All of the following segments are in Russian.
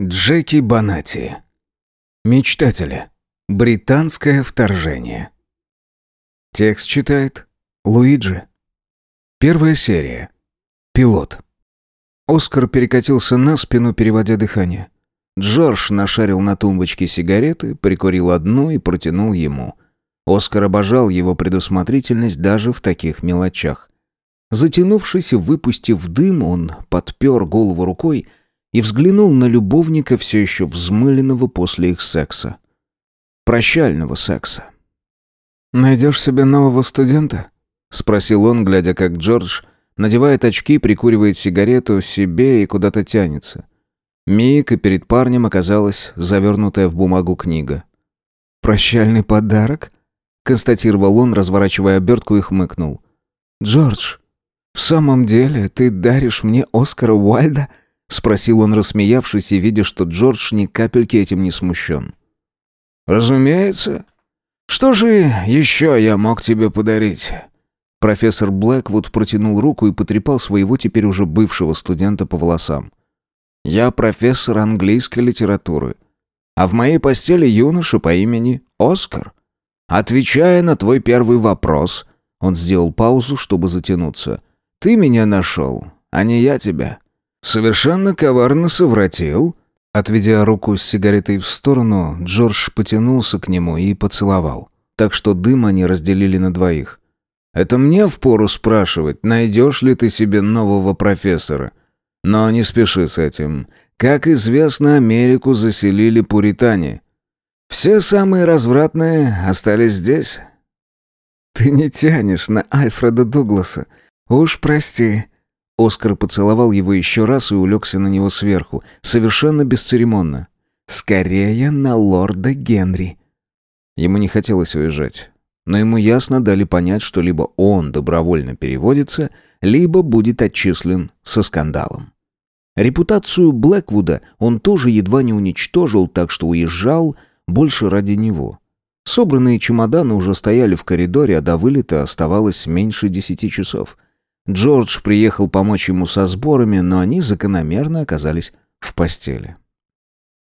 Джеки Банати. Мечтатели. Британское вторжение. Текст читает Луиджи. Первая серия. Пилот. Оскар перекатился на спину, переводя дыхание. Джордж нашарил на тумбочке сигареты, прикурил одну и протянул ему. Оскар обожал его предусмотрительность даже в таких мелочах. Затянувшись и выпустив дым, он подпер голову рукой и взглянул на любовника, все еще взмыленного после их секса. Прощального секса. «Найдешь себе нового студента?» — спросил он, глядя, как Джордж надевает очки, прикуривает сигарету себе и куда-то тянется. Миг, и перед парнем оказалась завернутая в бумагу книга. «Прощальный подарок?» — констатировал он, разворачивая обертку и хмыкнул. «Джордж, в самом деле ты даришь мне Оскара Уальда?» — спросил он, рассмеявшись и видя, что Джордж ни капельки этим не смущен. «Разумеется. Что же еще я мог тебе подарить?» Профессор Блэквуд протянул руку и потрепал своего теперь уже бывшего студента по волосам. «Я профессор английской литературы, а в моей постели юноша по имени Оскар. Отвечая на твой первый вопрос...» Он сделал паузу, чтобы затянуться. «Ты меня нашел, а не я тебя. «Совершенно коварно совратил». Отведя руку с сигаретой в сторону, Джордж потянулся к нему и поцеловал. Так что дым они разделили на двоих. «Это мне впору спрашивать, найдешь ли ты себе нового профессора. Но не спеши с этим. Как известно, Америку заселили пуритане. Все самые развратные остались здесь». «Ты не тянешь на Альфреда Дугласа. Уж прости», Оскар поцеловал его еще раз и улегся на него сверху, совершенно бесцеремонно. «Скорее на лорда Генри». Ему не хотелось уезжать, но ему ясно дали понять, что либо он добровольно переводится, либо будет отчислен со скандалом. Репутацию Блэквуда он тоже едва не уничтожил, так что уезжал больше ради него. Собранные чемоданы уже стояли в коридоре, а до вылета оставалось меньше десяти часов. Джордж приехал помочь ему со сборами, но они закономерно оказались в постели.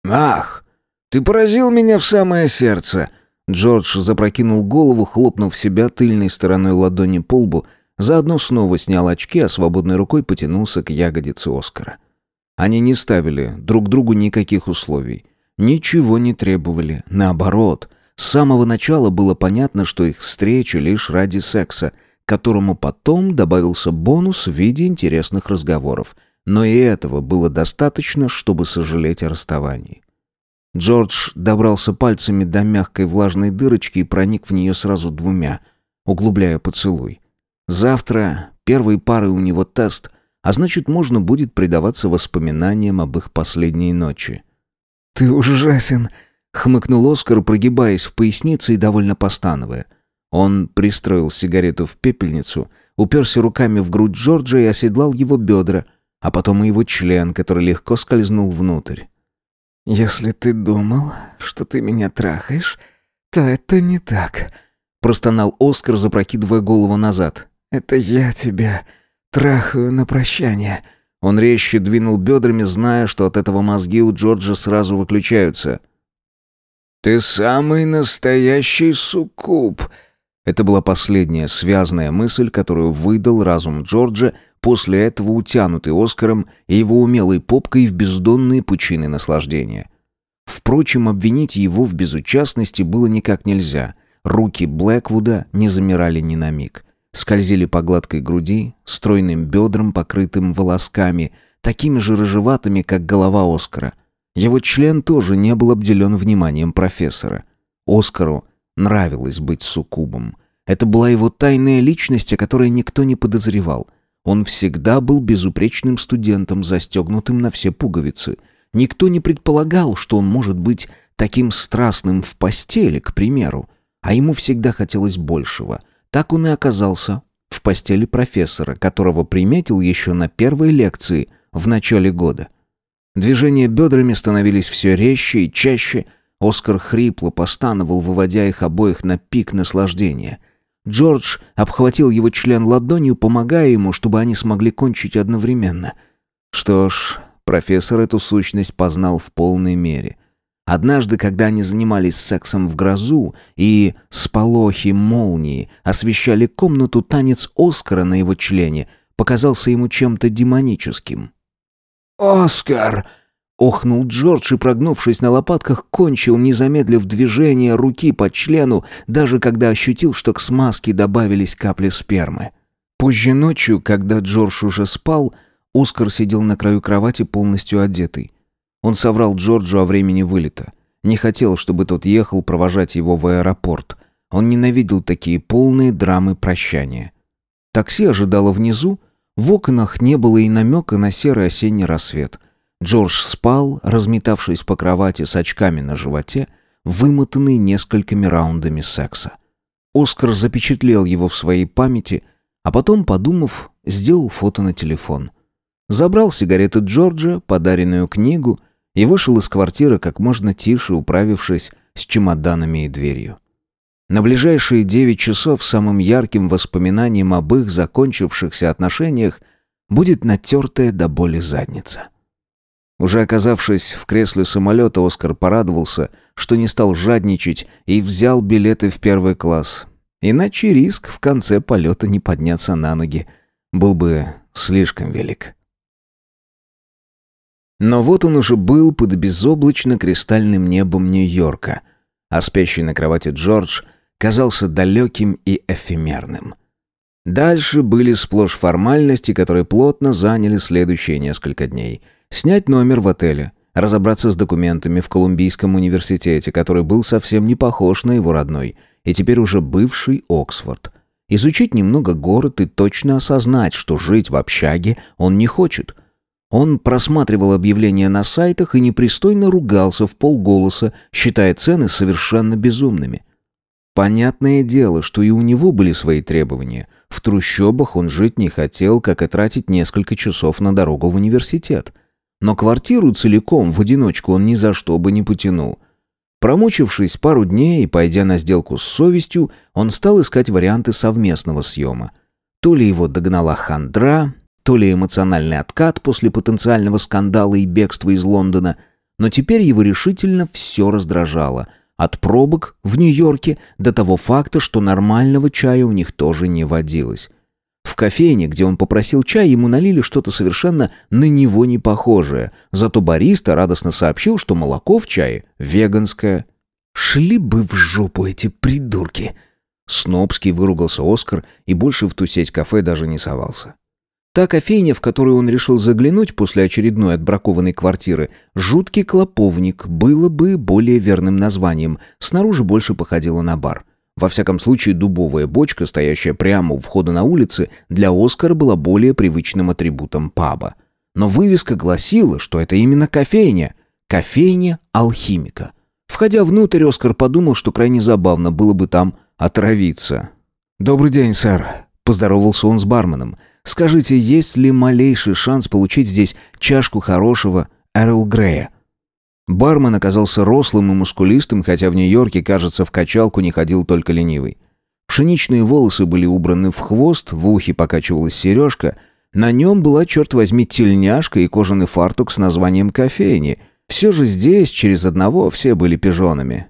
«Ах, ты поразил меня в самое сердце!» Джордж запрокинул голову, хлопнув себя тыльной стороной ладони по лбу, заодно снова снял очки, а свободной рукой потянулся к ягодице Оскара. Они не ставили друг другу никаких условий. Ничего не требовали. Наоборот, с самого начала было понятно, что их встреча лишь ради секса — которому потом добавился бонус в виде интересных разговоров. Но и этого было достаточно, чтобы сожалеть о расставании. Джордж добрался пальцами до мягкой влажной дырочки и проник в нее сразу двумя, углубляя поцелуй. Завтра первой парой у него тест, а значит, можно будет предаваться воспоминаниям об их последней ночи. «Ты ужасен!» — хмыкнул Оскар, прогибаясь в пояснице и довольно постановая — он пристроил сигарету в пепельницу, уперся руками в грудь Джорджа и оседлал его бедра, а потом и его член, который легко скользнул внутрь. «Если ты думал, что ты меня трахаешь, то это не так», — простонал Оскар, запрокидывая голову назад. «Это я тебя трахаю на прощание». Он резче двинул бедрами, зная, что от этого мозги у Джорджа сразу выключаются. «Ты самый настоящий суккуб», это была последняя связанная мысль, которую выдал разум Джорджа, после этого утянутый Оскаром и его умелой попкой в бездонные пучины наслаждения. Впрочем, обвинить его в безучастности было никак нельзя. Руки Блэквуда не замирали ни на миг. Скользили по гладкой груди, стройным бедрам, покрытым волосками, такими же рыжеватыми, как голова Оскара. Его член тоже не был обделен вниманием профессора. Оскару Нравилось быть суккубом. Это была его тайная личность, о которой никто не подозревал. Он всегда был безупречным студентом, застегнутым на все пуговицы. Никто не предполагал, что он может быть таким страстным в постели, к примеру. А ему всегда хотелось большего. Так он и оказался в постели профессора, которого приметил еще на первой лекции в начале года. Движения бедрами становились все резче и чаще – Оскар хрипло постановал, выводя их обоих на пик наслаждения. Джордж обхватил его член ладонью, помогая ему, чтобы они смогли кончить одновременно. Что ж, профессор эту сущность познал в полной мере. Однажды, когда они занимались сексом в грозу, и сполохи молнии освещали комнату, танец Оскара на его члене показался ему чем-то демоническим. «Оскар!» — охнул Джордж и, прогнувшись на лопатках, кончил, не замедлив движение руки по члену, даже когда ощутил, что к смазке добавились капли спермы. Позже ночью, когда Джордж уже спал, Оскар сидел на краю кровати полностью одетый. Он соврал Джорджу о времени вылета. Не хотел, чтобы тот ехал провожать его в аэропорт. Он ненавидел такие полные драмы прощания. Такси ожидало внизу. В окнах не было и намека на серый осенний рассвет. Джордж спал, разметавшись по кровати с очками на животе, вымотанный несколькими раундами секса. Оскар запечатлел его в своей памяти, а потом, подумав, сделал фото на телефон. Забрал сигареты Джорджа, подаренную книгу — и вышел из квартиры как можно тише, управившись с чемоданами и дверью. На ближайшие девять часов самым ярким воспоминанием об их закончившихся отношениях будет натертая до боли задница. Уже оказавшись в кресле самолета, Оскар порадовался, что не стал жадничать и взял билеты в первый класс. Иначе риск в конце полета не подняться на ноги был бы слишком велик. Но вот он уже был под безоблачно-кристальным небом Нью-Йорка, а спящий на кровати Джордж казался далеким и эфемерным. Дальше были сплошь формальности, которые плотно заняли следующие несколько дней. Снять номер в отеле, разобраться с документами в Колумбийском университете, который был совсем не похож на его родной, и теперь уже бывший Оксфорд. Изучить немного город и точно осознать, что жить в общаге он не хочет – он просматривал объявления на сайтах и непристойно ругался в полголоса, считая цены совершенно безумными. Понятное дело, что и у него были свои требования. В трущобах он жить не хотел, как и тратить несколько часов на дорогу в университет. Но квартиру целиком в одиночку он ни за что бы не потянул. Промучившись пару дней и пойдя на сделку с совестью, он стал искать варианты совместного съема. То ли его догнала хандра, то ли эмоциональный откат после потенциального скандала и бегства из Лондона, но теперь его решительно все раздражало. От пробок в Нью-Йорке до того факта, что нормального чая у них тоже не водилось. В кофейне, где он попросил чай, ему налили что-то совершенно на него не похожее. Зато бариста радостно сообщил, что молоко в чае веганское. «Шли бы в жопу эти придурки!» Снобский выругался Оскар и больше в ту сеть кафе даже не совался. Та кофейня, в которую он решил заглянуть после очередной отбракованной квартиры, «Жуткий клоповник» было бы более верным названием, снаружи больше походило на бар. Во всяком случае, дубовая бочка, стоящая прямо у входа на улице, для Оскара была более привычным атрибутом паба. Но вывеска гласила, что это именно кофейня. Кофейня алхимика. Входя внутрь, Оскар подумал, что крайне забавно было бы там отравиться. «Добрый день, сэр», — поздоровался он с барменом. Скажите, есть ли малейший шанс получить здесь чашку хорошего Эрл Грея?» Бармен оказался рослым и мускулистым, хотя в Нью-Йорке, кажется, в качалку не ходил только ленивый. Пшеничные волосы были убраны в хвост, в ухе покачивалась сережка. На нем была, черт возьми, тельняшка и кожаный фартук с названием кофейни. Все же здесь, через одного, все были пижонами.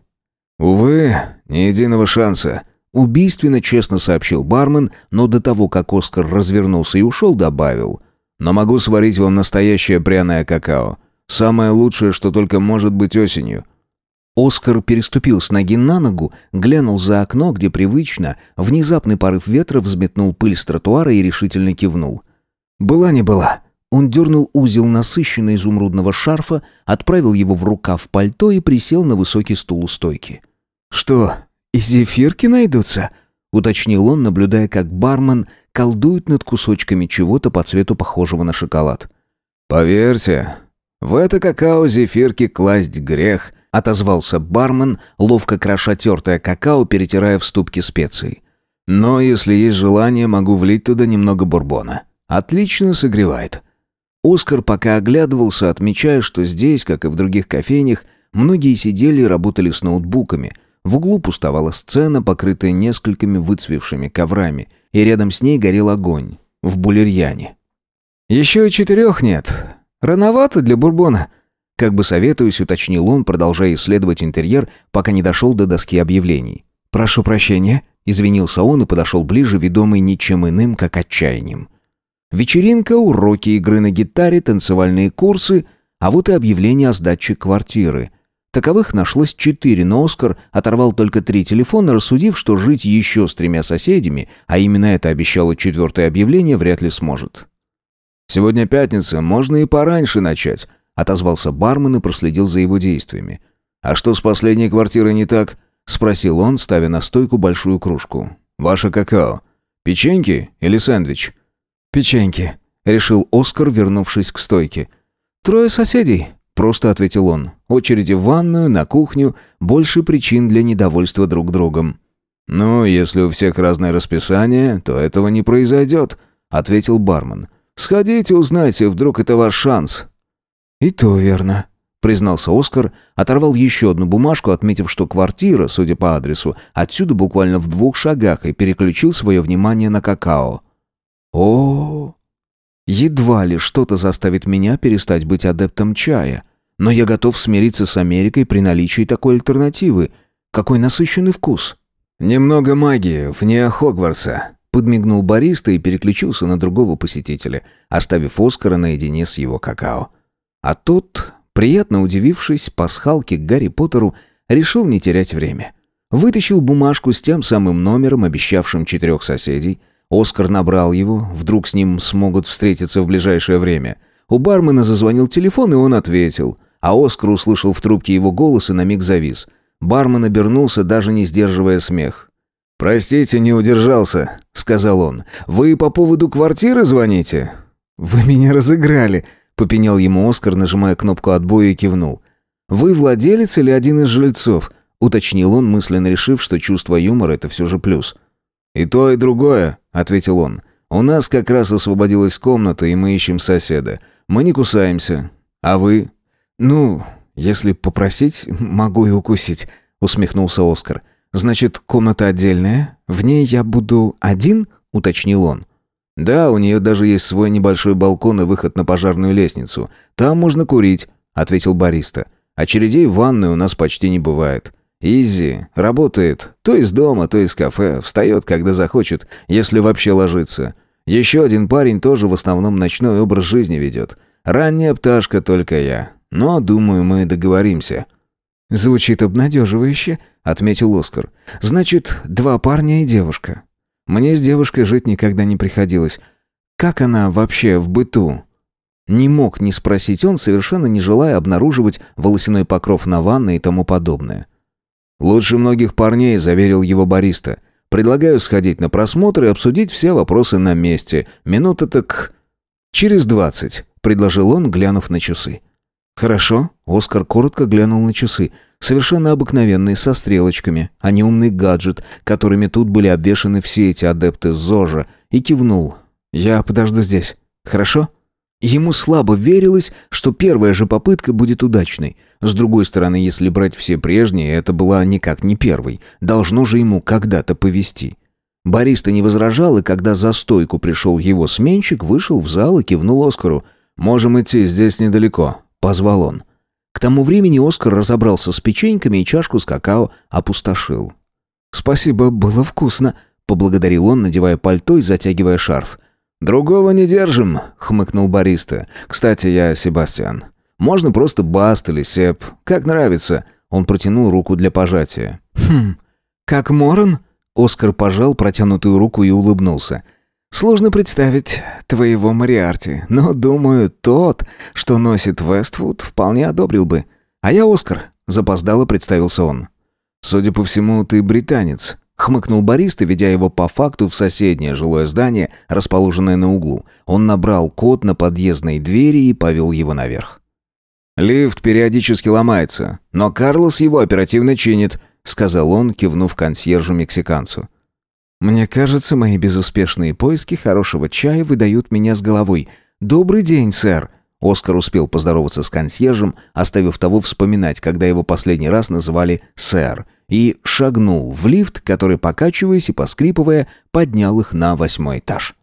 «Увы, ни единого шанса», Убийственно честно сообщил бармен, но до того, как Оскар развернулся и ушел, добавил. «Но могу сварить вам настоящее пряное какао. Самое лучшее, что только может быть осенью». Оскар переступил с ноги на ногу, глянул за окно, где привычно, внезапный порыв ветра взметнул пыль с тротуара и решительно кивнул. «Была не была». Он дернул узел насыщенного изумрудного шарфа, отправил его в рукав пальто и присел на высокий стул у стойки. «Что, «И зефирки найдутся?» — уточнил он, наблюдая, как бармен колдует над кусочками чего-то по цвету похожего на шоколад. «Поверьте, в это какао зефирки класть грех», — отозвался бармен, ловко кроша тертое какао, перетирая в ступке специй. «Но если есть желание, могу влить туда немного бурбона. Отлично согревает». Оскар пока оглядывался, отмечая, что здесь, как и в других кофейнях, многие сидели и работали с ноутбуками — в углу пустовала сцена, покрытая несколькими выцвевшими коврами, и рядом с ней горел огонь в булерьяне. «Еще четырех нет. Рановато для бурбона». Как бы советуюсь, уточнил он, продолжая исследовать интерьер, пока не дошел до доски объявлений. «Прошу прощения», — извинился он и подошел ближе, ведомый ничем иным, как отчаянием. Вечеринка, уроки игры на гитаре, танцевальные курсы, а вот и объявление о сдаче квартиры. Таковых нашлось четыре, но Оскар оторвал только три телефона, рассудив, что жить еще с тремя соседями, а именно это обещало четвертое объявление, вряд ли сможет. «Сегодня пятница, можно и пораньше начать», — отозвался бармен и проследил за его действиями. «А что с последней квартирой не так?» — спросил он, ставя на стойку большую кружку. «Ваше какао. Печеньки или сэндвич?» «Печеньки», — решил Оскар, вернувшись к стойке. «Трое соседей», — просто ответил он. «Очереди в ванную, на кухню, больше причин для недовольства друг другом». «Ну, если у всех разное расписание, то этого не произойдет», — ответил бармен. «Сходите, узнайте, вдруг это ваш шанс». «И то верно», — признался Оскар, оторвал еще одну бумажку, отметив, что квартира, судя по адресу, отсюда буквально в двух шагах, и переключил свое внимание на какао. О, едва ли что-то заставит меня перестать быть адептом чая, но я готов смириться с Америкой при наличии такой альтернативы. Какой насыщенный вкус. Немного магии вне Хогвартса, подмигнул бариста и переключился на другого посетителя, оставив Оскара наедине с его какао. А тот, приятно удивившись пасхалке Гарри Поттеру, решил не терять время. Вытащил бумажку с тем самым номером, обещавшим четырех соседей, Оскар набрал его, вдруг с ним смогут встретиться в ближайшее время. У бармена зазвонил телефон, и он ответил. А Оскар услышал в трубке его голос и на миг завис. Бармен обернулся, даже не сдерживая смех. «Простите, не удержался», — сказал он. «Вы по поводу квартиры звоните?» «Вы меня разыграли», — попенял ему Оскар, нажимая кнопку отбоя и кивнул. «Вы владелец или один из жильцов?» — уточнил он, мысленно решив, что чувство юмора — это все же плюс. «И то, и другое», — ответил он. «У нас как раз освободилась комната, и мы ищем соседа. Мы не кусаемся. А вы?» «Ну, если попросить, могу и укусить», — усмехнулся Оскар. «Значит, комната отдельная? В ней я буду один?» — уточнил он. «Да, у нее даже есть свой небольшой балкон и выход на пожарную лестницу. Там можно курить», — ответил бариста. «Очередей в ванной у нас почти не бывает. Изи работает то из дома, то из кафе, встает, когда захочет, если вообще ложится. Еще один парень тоже в основном ночной образ жизни ведет. Ранняя пташка только я. Но, думаю, мы договоримся». «Звучит обнадеживающе», — отметил Оскар. «Значит, два парня и девушка. Мне с девушкой жить никогда не приходилось. Как она вообще в быту?» Не мог не спросить он, совершенно не желая обнаруживать волосяной покров на ванной и тому подобное. «Лучше многих парней», — заверил его бариста. «Предлагаю сходить на просмотр и обсудить все вопросы на месте. Минута так...» «Через двадцать», — предложил он, глянув на часы. «Хорошо», — Оскар коротко глянул на часы. Совершенно обыкновенные, со стрелочками, а не умный гаджет, которыми тут были обвешаны все эти адепты ЗОЖа, и кивнул. «Я подожду здесь. Хорошо?» Ему слабо верилось, что первая же попытка будет удачной. С другой стороны, если брать все прежние, это была никак не первой. Должно же ему когда-то повести. Бариста не возражал, и когда за стойку пришел его сменщик, вышел в зал и кивнул Оскару. «Можем идти, здесь недалеко», — позвал он. К тому времени Оскар разобрался с печеньками и чашку с какао опустошил. «Спасибо, было вкусно», — поблагодарил он, надевая пальто и затягивая шарф. «Другого не держим», — хмыкнул бариста. «Кстати, я Себастьян. Можно просто Баст или Сеп, как нравится». Он протянул руку для пожатия. «Хм, как Моран?» Оскар пожал протянутую руку и улыбнулся. «Сложно представить твоего Мариарти, но, думаю, тот, что носит Вествуд, вполне одобрил бы. А я Оскар», — запоздало представился он. «Судя по всему, ты британец», Хмыкнул бариста, ведя его по факту в соседнее жилое здание, расположенное на углу. Он набрал код на подъездной двери и повел его наверх. «Лифт периодически ломается, но Карлос его оперативно чинит», сказал он, кивнув консьержу-мексиканцу. «Мне кажется, мои безуспешные поиски хорошего чая выдают меня с головой. Добрый день, сэр!» Оскар успел поздороваться с консьержем, оставив того вспоминать, когда его последний раз называли «сэр», и шагнул в лифт, который, покачиваясь и поскрипывая, поднял их на восьмой этаж.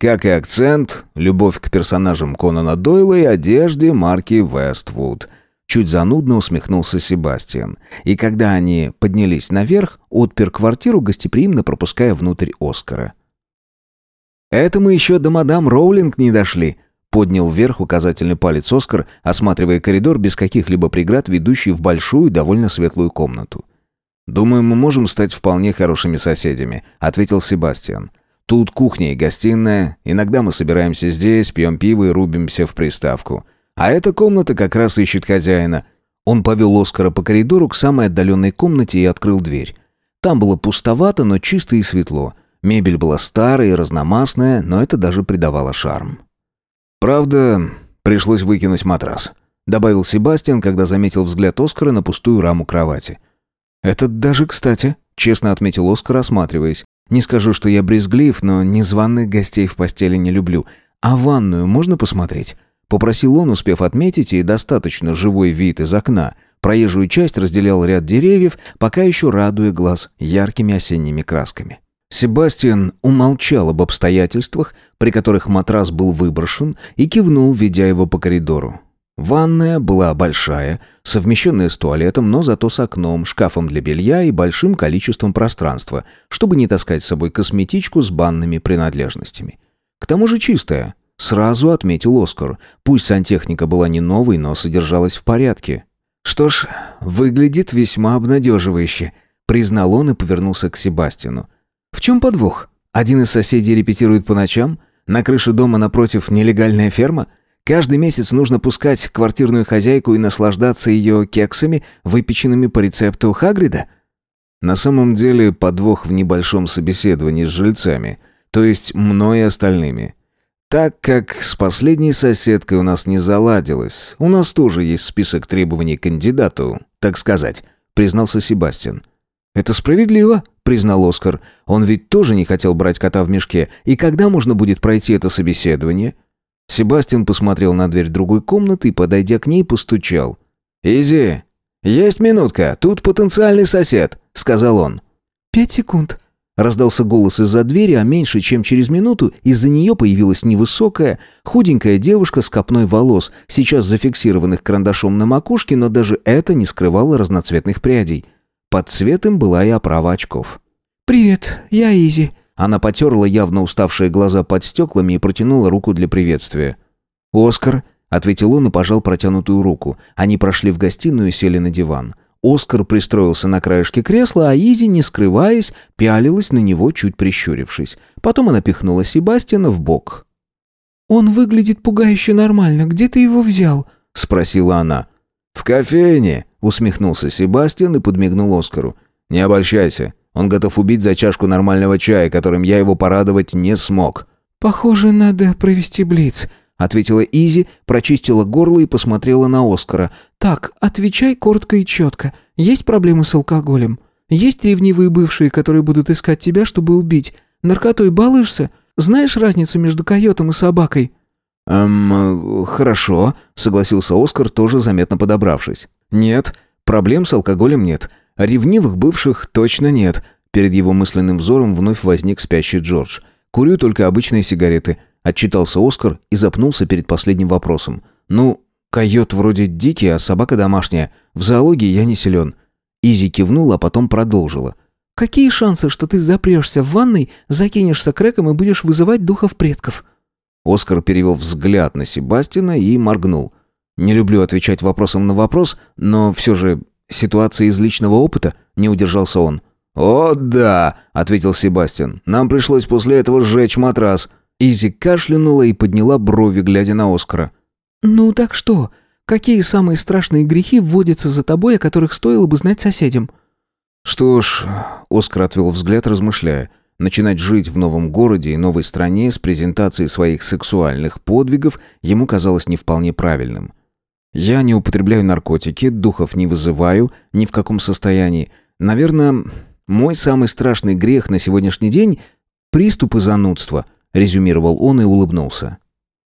Как и акцент, любовь к персонажам Конана Дойла и одежде марки Вествуд. Чуть занудно усмехнулся Себастьян. И когда они поднялись наверх, отпер квартиру, гостеприимно пропуская внутрь Оскара. «Это мы еще до мадам Роулинг не дошли», — поднял вверх указательный палец Оскар, осматривая коридор без каких-либо преград, ведущий в большую, довольно светлую комнату. «Думаю, мы можем стать вполне хорошими соседями», — ответил Себастьян. Тут кухня и гостиная. Иногда мы собираемся здесь, пьем пиво и рубимся в приставку. А эта комната как раз ищет хозяина. Он повел Оскара по коридору к самой отдаленной комнате и открыл дверь. Там было пустовато, но чисто и светло. Мебель была старая и разномастная, но это даже придавало шарм. «Правда, пришлось выкинуть матрас», — добавил Себастьян, когда заметил взгляд Оскара на пустую раму кровати. «Это даже кстати», — честно отметил Оскар, осматриваясь. Не скажу, что я брезглив, но незваных гостей в постели не люблю. А ванную можно посмотреть?» Попросил он, успев отметить и достаточно живой вид из окна. Проезжую часть разделял ряд деревьев, пока еще радуя глаз яркими осенними красками. Себастьян умолчал об обстоятельствах, при которых матрас был выброшен, и кивнул, ведя его по коридору. Ванная была большая, совмещенная с туалетом, но зато с окном, шкафом для белья и большим количеством пространства, чтобы не таскать с собой косметичку с банными принадлежностями. К тому же чистая. Сразу отметил Оскар. Пусть сантехника была не новой, но содержалась в порядке. «Что ж, выглядит весьма обнадеживающе», — признал он и повернулся к Себастину. «В чем подвох? Один из соседей репетирует по ночам? На крыше дома напротив нелегальная ферма?» Каждый месяц нужно пускать квартирную хозяйку и наслаждаться ее кексами, выпеченными по рецепту Хагрида? На самом деле подвох в небольшом собеседовании с жильцами, то есть мной и остальными. Так как с последней соседкой у нас не заладилось, у нас тоже есть список требований к кандидату, так сказать, признался Себастьян. «Это справедливо», — признал Оскар. «Он ведь тоже не хотел брать кота в мешке. И когда можно будет пройти это собеседование?» Себастьян посмотрел на дверь другой комнаты и, подойдя к ней, постучал. «Изи, есть минутка, тут потенциальный сосед», — сказал он. «Пять секунд», — раздался голос из-за двери, а меньше чем через минуту из-за нее появилась невысокая, худенькая девушка с копной волос, сейчас зафиксированных карандашом на макушке, но даже это не скрывало разноцветных прядей. Под цветом была и оправа очков. «Привет, я Изи», она потерла явно уставшие глаза под стеклами и протянула руку для приветствия. «Оскар», — ответил он и пожал протянутую руку. Они прошли в гостиную и сели на диван. Оскар пристроился на краешке кресла, а Изи, не скрываясь, пялилась на него, чуть прищурившись. Потом она пихнула Себастьяна в бок. «Он выглядит пугающе нормально. Где ты его взял?» — спросила она. «В кофейне», — усмехнулся Себастьян и подмигнул Оскару. «Не обольщайся. Он готов убить за чашку нормального чая, которым я его порадовать не смог». «Похоже, надо провести блиц», — ответила Изи, прочистила горло и посмотрела на Оскара. «Так, отвечай коротко и четко. Есть проблемы с алкоголем? Есть ревнивые бывшие, которые будут искать тебя, чтобы убить? Наркотой балуешься? Знаешь разницу между койотом и собакой?» «Эм, хорошо», — согласился Оскар, тоже заметно подобравшись. «Нет, проблем с алкоголем нет. Ревнивых бывших точно нет. Перед его мысленным взором вновь возник спящий Джордж. «Курю только обычные сигареты», — отчитался Оскар и запнулся перед последним вопросом. «Ну, койот вроде дикий, а собака домашняя. В зоологии я не силен». Изи кивнула, а потом продолжила. «Какие шансы, что ты запрешься в ванной, закинешься крэком и будешь вызывать духов предков?» Оскар перевел взгляд на Себастина и моргнул. «Не люблю отвечать вопросом на вопрос, но все же Ситуация из личного опыта?» – не удержался он. «О, да!» – ответил Себастьян. «Нам пришлось после этого сжечь матрас». Изи кашлянула и подняла брови, глядя на Оскара. «Ну так что? Какие самые страшные грехи вводятся за тобой, о которых стоило бы знать соседям?» «Что ж...» – Оскар отвел взгляд, размышляя. Начинать жить в новом городе и новой стране с презентацией своих сексуальных подвигов ему казалось не вполне правильным. Я не употребляю наркотики, духов не вызываю, ни в каком состоянии. Наверное, мой самый страшный грех на сегодняшний день — приступы занудства», — резюмировал он и улыбнулся.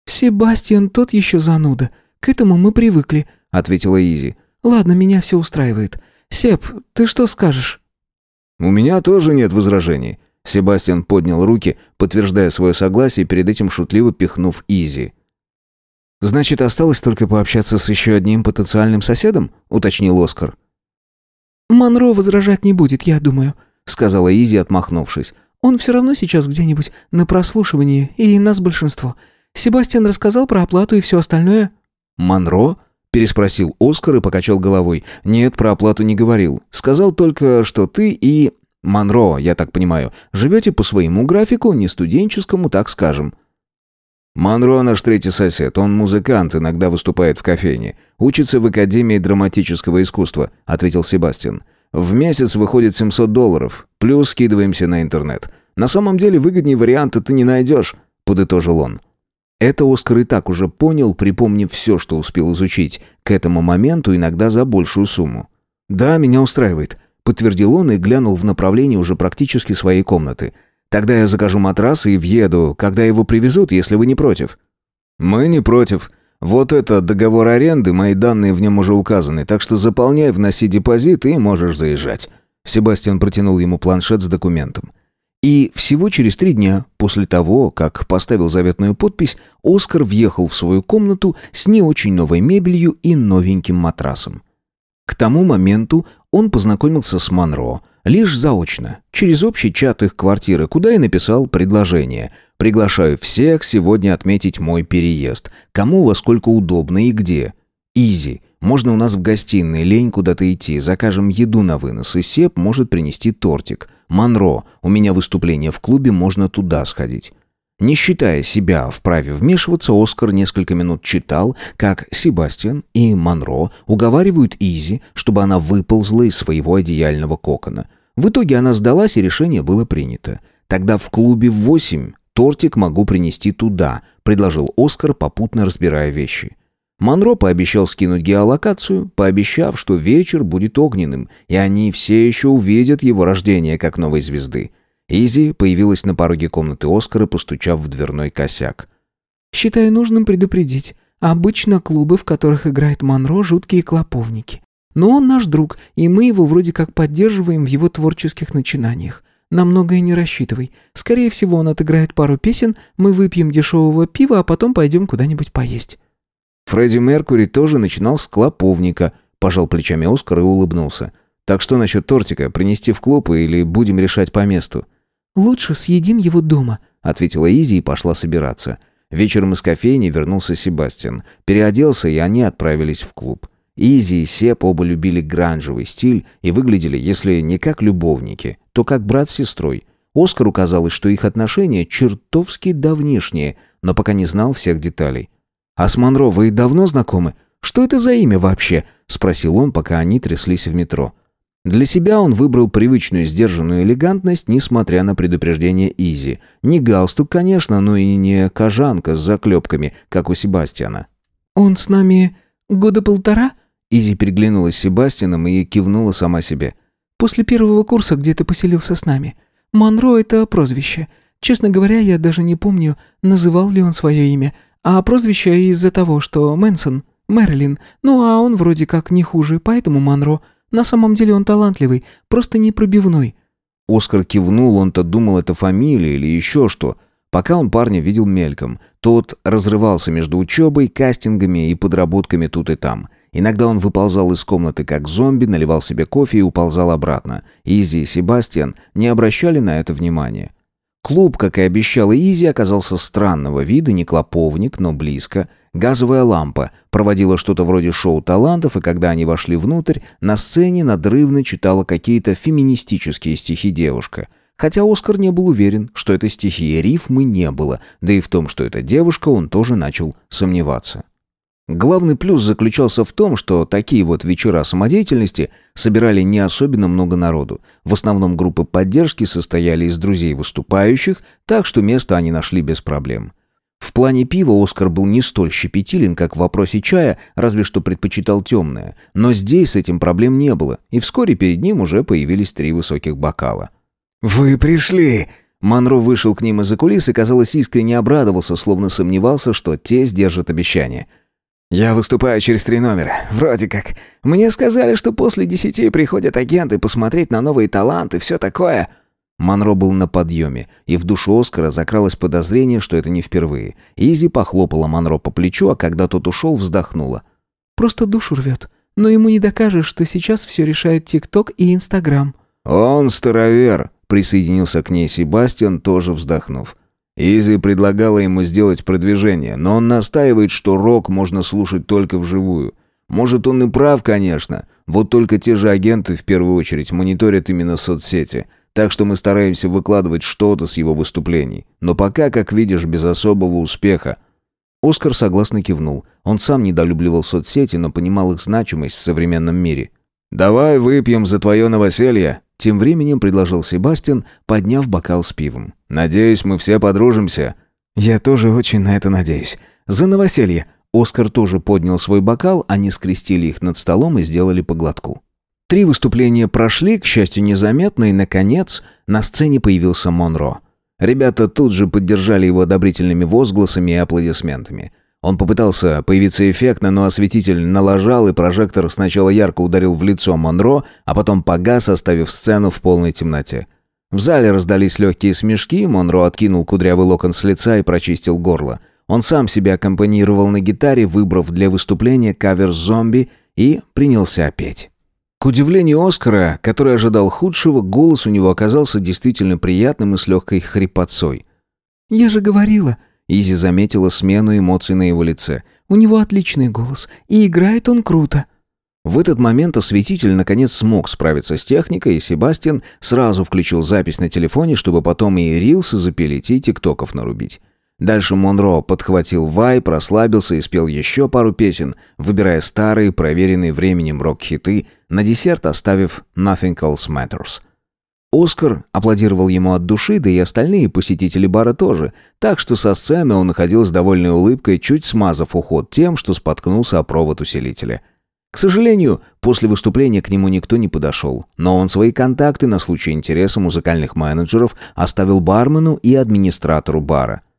«Себастьян тот еще зануда. К этому мы привыкли», — ответила Изи. «Ладно, меня все устраивает. Себ, ты что скажешь?» «У меня тоже нет возражений. Себастьян поднял руки, подтверждая свое согласие, перед этим шутливо пихнув Изи. «Значит, осталось только пообщаться с еще одним потенциальным соседом?» — уточнил Оскар. «Монро возражать не будет, я думаю», — сказала Изи, отмахнувшись. «Он все равно сейчас где-нибудь на прослушивании, и нас большинство. Себастьян рассказал про оплату и все остальное». «Монро?» — переспросил Оскар и покачал головой. «Нет, про оплату не говорил. Сказал только, что ты и...» «Монро, я так понимаю, живете по своему графику, не студенческому, так скажем». Монро наш третий сосед, он музыкант, иногда выступает в кофейне. Учится в Академии драматического искусства», — ответил Себастьян. «В месяц выходит 700 долларов, плюс скидываемся на интернет. На самом деле выгоднее варианта ты не найдешь», — подытожил он. Это Оскар и так уже понял, припомнив все, что успел изучить, к этому моменту иногда за большую сумму. «Да, меня устраивает», — подтвердил он и глянул в направлении уже практически своей комнаты — Тогда я закажу матрас и въеду, когда его привезут, если вы не против». «Мы не против. Вот это договор аренды, мои данные в нем уже указаны, так что заполняй, вноси депозит и можешь заезжать». Себастьян протянул ему планшет с документом. И всего через три дня после того, как поставил заветную подпись, Оскар въехал в свою комнату с не очень новой мебелью и новеньким матрасом. К тому моменту он познакомился с Монро, Лишь заочно, через общий чат их квартиры, куда и написал предложение. «Приглашаю всех сегодня отметить мой переезд. Кому во сколько удобно и где. Изи. Можно у нас в гостиной, лень куда-то идти. Закажем еду на вынос, и Сеп может принести тортик. Монро. У меня выступление в клубе, можно туда сходить». Не считая себя вправе вмешиваться, Оскар несколько минут читал, как Себастьян и Монро уговаривают Изи, чтобы она выползла из своего одеяльного кокона. В итоге она сдалась, и решение было принято. «Тогда в клубе в восемь тортик могу принести туда», — предложил Оскар, попутно разбирая вещи. Монро пообещал скинуть геолокацию, пообещав, что вечер будет огненным, и они все еще увидят его рождение как новой звезды. Изи появилась на пороге комнаты Оскара, постучав в дверной косяк. «Считаю нужным предупредить. Обычно клубы, в которых играет Монро, жуткие клоповники. Но он наш друг, и мы его вроде как поддерживаем в его творческих начинаниях. На многое не рассчитывай. Скорее всего, он отыграет пару песен, мы выпьем дешевого пива, а потом пойдем куда-нибудь поесть». Фредди Меркури тоже начинал с клоповника, пожал плечами Оскар и улыбнулся. «Так что насчет тортика? Принести в клуб или будем решать по месту?» «Лучше съедим его дома», — ответила Изи и пошла собираться. Вечером из кофейни вернулся Себастьян. Переоделся, и они отправились в клуб. Изи и Сеп оба любили гранжевый стиль и выглядели, если не как любовники, то как брат с сестрой. Оскару казалось, что их отношения чертовски давнишние, но пока не знал всех деталей. «А с Монро вы давно знакомы? Что это за имя вообще?» — спросил он, пока они тряслись в метро. Для себя он выбрал привычную сдержанную элегантность, несмотря на предупреждение Изи. Не галстук, конечно, но и не кожанка с заклепками, как у Себастьяна. «Он с нами года полтора?» Изи переглянулась с Себастьяном и кивнула сама себе. «После первого курса где ты поселился с нами. Монро — это прозвище. Честно говоря, я даже не помню, называл ли он свое имя. А прозвище из-за того, что Мэнсон, Мэрилин. Ну, а он вроде как не хуже, поэтому Монро. На самом деле он талантливый, просто непробивной». Оскар кивнул, он-то думал, это фамилия или еще что. Пока он парня видел мельком. Тот разрывался между учебой, кастингами и подработками тут и там. Иногда он выползал из комнаты как зомби, наливал себе кофе и уползал обратно. Изи и Себастьян не обращали на это внимания. Клуб, как и обещала Изи, оказался странного вида, не клоповник, но близко – Газовая лампа проводила что-то вроде шоу талантов, и когда они вошли внутрь, на сцене надрывно читала какие-то феминистические стихи девушка. Хотя Оскар не был уверен, что это стихи, рифмы не было, да и в том, что это девушка, он тоже начал сомневаться. Главный плюс заключался в том, что такие вот вечера самодеятельности собирали не особенно много народу. В основном группы поддержки состояли из друзей выступающих, так что место они нашли без проблем. В плане пива Оскар был не столь щепетилен, как в вопросе чая, разве что предпочитал темное. Но здесь с этим проблем не было, и вскоре перед ним уже появились три высоких бокала. «Вы пришли!» Монро вышел к ним из-за кулис и, казалось, искренне обрадовался, словно сомневался, что те сдержат обещание. «Я выступаю через три номера. Вроде как. Мне сказали, что после десяти приходят агенты посмотреть на новые таланты, все такое». Монро был на подъеме, и в душу Оскара закралось подозрение, что это не впервые. Изи похлопала Монро по плечу, а когда тот ушел, вздохнула. «Просто душу рвет. Но ему не докажешь, что сейчас все решает ТикТок и Инстаграм». «Он старовер», — присоединился к ней Себастьян, тоже вздохнув. Изи предлагала ему сделать продвижение, но он настаивает, что рок можно слушать только вживую. Может, он и прав, конечно. Вот только те же агенты в первую очередь мониторят именно соцсети. Так что мы стараемся выкладывать что-то с его выступлений. Но пока, как видишь, без особого успеха. Оскар согласно кивнул. Он сам недолюбливал соцсети, но понимал их значимость в современном мире. «Давай выпьем за твое новоселье», — тем временем предложил Себастьян, подняв бокал с пивом. «Надеюсь, мы все подружимся». «Я тоже очень на это надеюсь. За новоселье». Оскар тоже поднял свой бокал, они скрестили их над столом и сделали по глотку. Три выступления прошли, к счастью, незаметно, и, наконец, на сцене появился Монро. Ребята тут же поддержали его одобрительными возгласами и аплодисментами. Он попытался появиться эффектно, но осветитель налажал, и прожектор сначала ярко ударил в лицо Монро, а потом погас, оставив сцену в полной темноте. В зале раздались легкие смешки, Монро откинул кудрявый локон с лица и прочистил горло. Он сам себя аккомпанировал на гитаре, выбрав для выступления кавер «Зомби» и принялся петь. К удивлению Оскара, который ожидал худшего, голос у него оказался действительно приятным и с легкой хрипотцой. «Я же говорила», — Изи заметила смену эмоций на его лице. «У него отличный голос, и играет он круто». В этот момент осветитель наконец смог справиться с техникой, и Себастьян сразу включил запись на телефоне, чтобы потом и рилсы запилить, и тиктоков нарубить. Дальше Монро подхватил вай, прослабился и спел еще пару песен, выбирая старые, проверенные временем рок-хиты, на десерт оставив «Nothing Else Matters». Оскар аплодировал ему от души, да и остальные посетители бара тоже, так что со сцены он находил с довольной улыбкой, чуть смазав уход тем, что споткнулся о провод усилителя. К сожалению, после выступления к нему никто не подошел, но он свои контакты на случай интереса музыкальных менеджеров оставил бармену и администратору бара –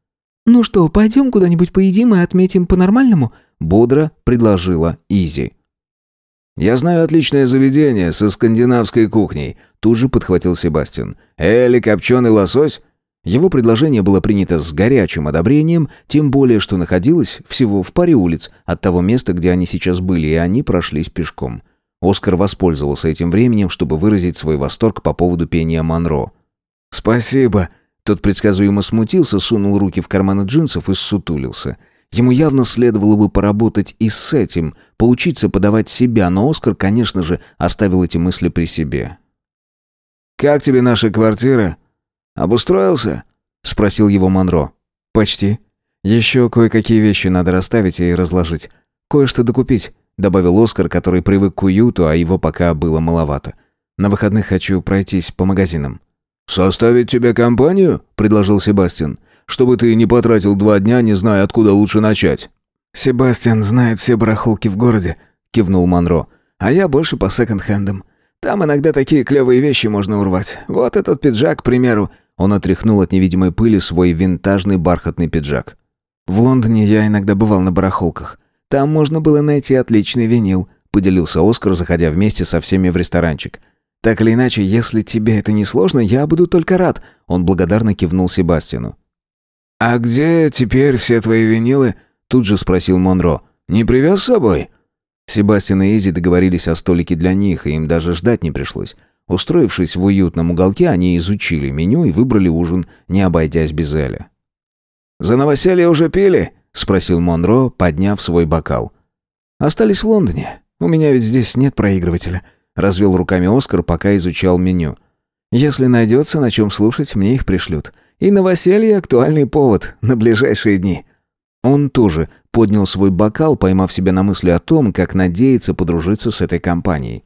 «Ну что, пойдем куда-нибудь поедим и отметим по-нормальному?» Бодро предложила Изи. «Я знаю отличное заведение со скандинавской кухней», тут же подхватил Себастьян. «Эли, копченый лосось?» Его предложение было принято с горячим одобрением, тем более, что находилось всего в паре улиц от того места, где они сейчас были, и они прошлись пешком. Оскар воспользовался этим временем, чтобы выразить свой восторг по поводу пения Монро. «Спасибо», тот предсказуемо смутился, сунул руки в карманы джинсов и ссутулился. Ему явно следовало бы поработать и с этим, поучиться подавать себя, но Оскар, конечно же, оставил эти мысли при себе. «Как тебе наша квартира? Обустроился?» — спросил его Монро. «Почти. Еще кое-какие вещи надо расставить и разложить. Кое-что докупить», — добавил Оскар, который привык к уюту, а его пока было маловато. «На выходных хочу пройтись по магазинам». «Составить тебе компанию?» – предложил Себастьян. «Чтобы ты не потратил два дня, не зная, откуда лучше начать». «Себастьян знает все барахолки в городе», – кивнул Монро. «А я больше по секонд-хендам. Там иногда такие клевые вещи можно урвать. Вот этот пиджак, к примеру». Он отряхнул от невидимой пыли свой винтажный бархатный пиджак. «В Лондоне я иногда бывал на барахолках. Там можно было найти отличный винил», – поделился Оскар, заходя вместе со всеми в ресторанчик – так или иначе, если тебе это не сложно, я буду только рад. Он благодарно кивнул Себастину. А где теперь все твои винилы? Тут же спросил Монро. Не привез с собой? Себастьян и Изи договорились о столике для них, и им даже ждать не пришлось. Устроившись в уютном уголке, они изучили меню и выбрали ужин, не обойдясь без Эля. «За новоселье уже пили?» — спросил Монро, подняв свой бокал. «Остались в Лондоне. У меня ведь здесь нет проигрывателя. Развел руками Оскар, пока изучал меню. Если найдется, на чем слушать, мне их пришлют. И новоселье – актуальный повод на ближайшие дни. Он тоже поднял свой бокал, поймав себя на мысли о том, как надеется подружиться с этой компанией.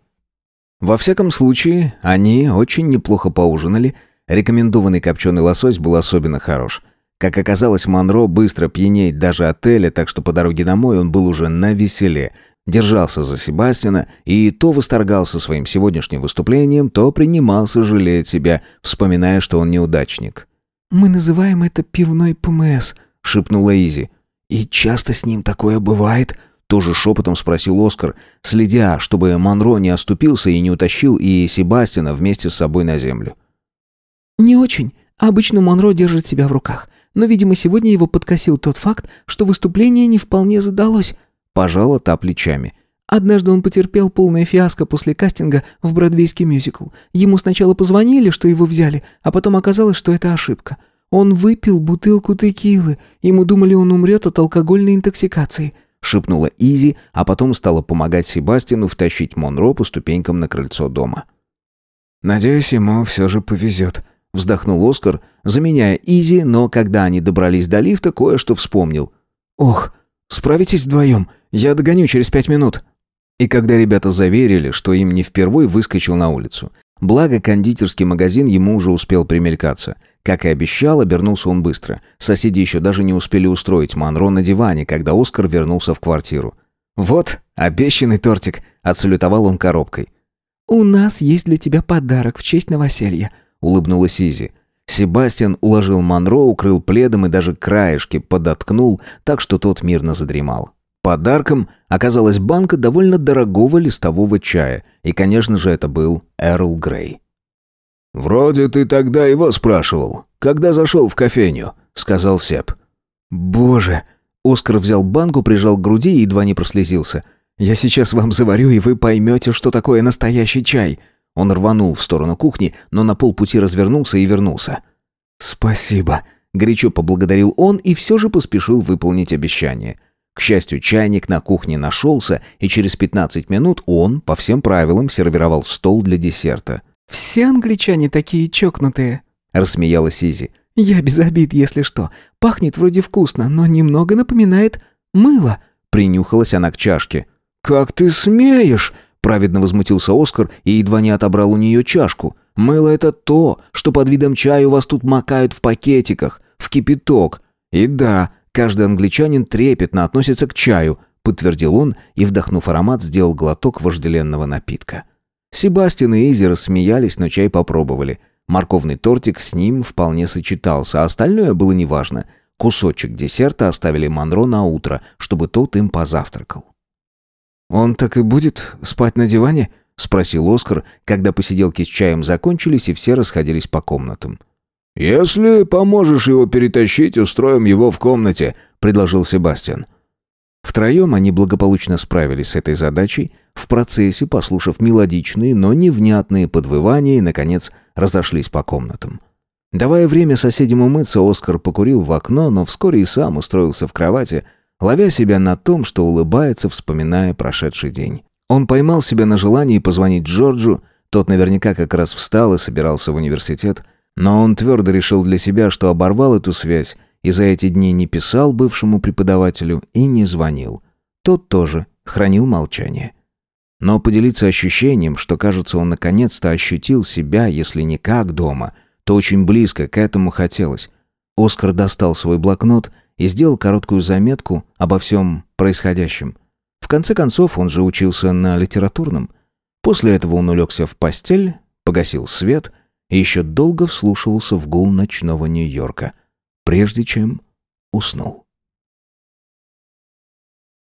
Во всяком случае, они очень неплохо поужинали. Рекомендованный копченый лосось был особенно хорош. Как оказалось, Монро быстро пьянеет даже отеля, так что по дороге домой он был уже на веселе, держался за Себастьяна и то восторгался своим сегодняшним выступлением, то принимался жалеть себя, вспоминая, что он неудачник. «Мы называем это пивной ПМС», — шепнула Изи. «И часто с ним такое бывает?» Тоже шепотом спросил Оскар, следя, чтобы Монро не оступился и не утащил и Себастьяна вместе с собой на землю. «Не очень. Обычно Монро держит себя в руках. Но, видимо, сегодня его подкосил тот факт, что выступление не вполне задалось». Пожала та плечами. Однажды он потерпел полное фиаско после кастинга в бродвейский мюзикл. Ему сначала позвонили, что его взяли, а потом оказалось, что это ошибка. Он выпил бутылку текилы. Ему думали, он умрет от алкогольной интоксикации. Шепнула Изи, а потом стала помогать Себастину втащить Монро по ступенькам на крыльцо дома. «Надеюсь, ему все же повезет», — вздохнул Оскар, заменяя Изи, но когда они добрались до лифта, кое-что вспомнил. «Ох, справитесь вдвоем? Я догоню через пять минут». И когда ребята заверили, что им не впервой выскочил на улицу. Благо, кондитерский магазин ему уже успел примелькаться. Как и обещал, обернулся он быстро. Соседи еще даже не успели устроить Монро на диване, когда Оскар вернулся в квартиру. «Вот, обещанный тортик», — отсалютовал он коробкой. «У нас есть для тебя подарок в честь новоселья», — улыбнулась Изи. Себастьян уложил Монро, укрыл пледом и даже краешки подоткнул, так что тот мирно задремал. Подарком оказалась банка довольно дорогого листового чая, и, конечно же, это был Эрл Грей. «Вроде ты тогда его спрашивал, когда зашел в кофейню», — сказал Сеп. «Боже!» Оскар взял банку, прижал к груди и едва не прослезился. «Я сейчас вам заварю, и вы поймете, что такое настоящий чай». Он рванул в сторону кухни, но на полпути развернулся и вернулся. «Спасибо», — горячо поблагодарил он и все же поспешил выполнить обещание. К счастью, чайник на кухне нашелся, и через 15 минут он, по всем правилам, сервировал стол для десерта. «Все англичане такие чокнутые», — рассмеялась Изи. «Я без обид, если что. Пахнет вроде вкусно, но немного напоминает мыло». Принюхалась она к чашке. «Как ты смеешь?» — праведно возмутился Оскар и едва не отобрал у нее чашку. «Мыло — это то, что под видом чая у вас тут макают в пакетиках, в кипяток. И да, Каждый англичанин трепетно относится к чаю, подтвердил он и, вдохнув аромат, сделал глоток вожделенного напитка. Себастьян и Изи рассмеялись, но чай попробовали. Морковный тортик с ним вполне сочетался, а остальное было неважно. Кусочек десерта оставили Монро на утро, чтобы тот им позавтракал. «Он так и будет спать на диване?» — спросил Оскар, когда посиделки с чаем закончились и все расходились по комнатам. «Если поможешь его перетащить, устроим его в комнате», — предложил Себастьян. Втроем они благополучно справились с этой задачей, в процессе послушав мелодичные, но невнятные подвывания и, наконец, разошлись по комнатам. Давая время соседям умыться, Оскар покурил в окно, но вскоре и сам устроился в кровати, ловя себя на том, что улыбается, вспоминая прошедший день. Он поймал себя на желании позвонить Джорджу, тот наверняка как раз встал и собирался в университет, но он твердо решил для себя, что оборвал эту связь и за эти дни не писал бывшему преподавателю и не звонил. Тот тоже хранил молчание. Но поделиться ощущением, что, кажется, он наконец-то ощутил себя, если не как дома, то очень близко к этому хотелось. Оскар достал свой блокнот и сделал короткую заметку обо всем происходящем. В конце концов, он же учился на литературном. После этого он улегся в постель, погасил свет — и еще долго вслушивался в гул ночного Нью-Йорка, прежде чем уснул.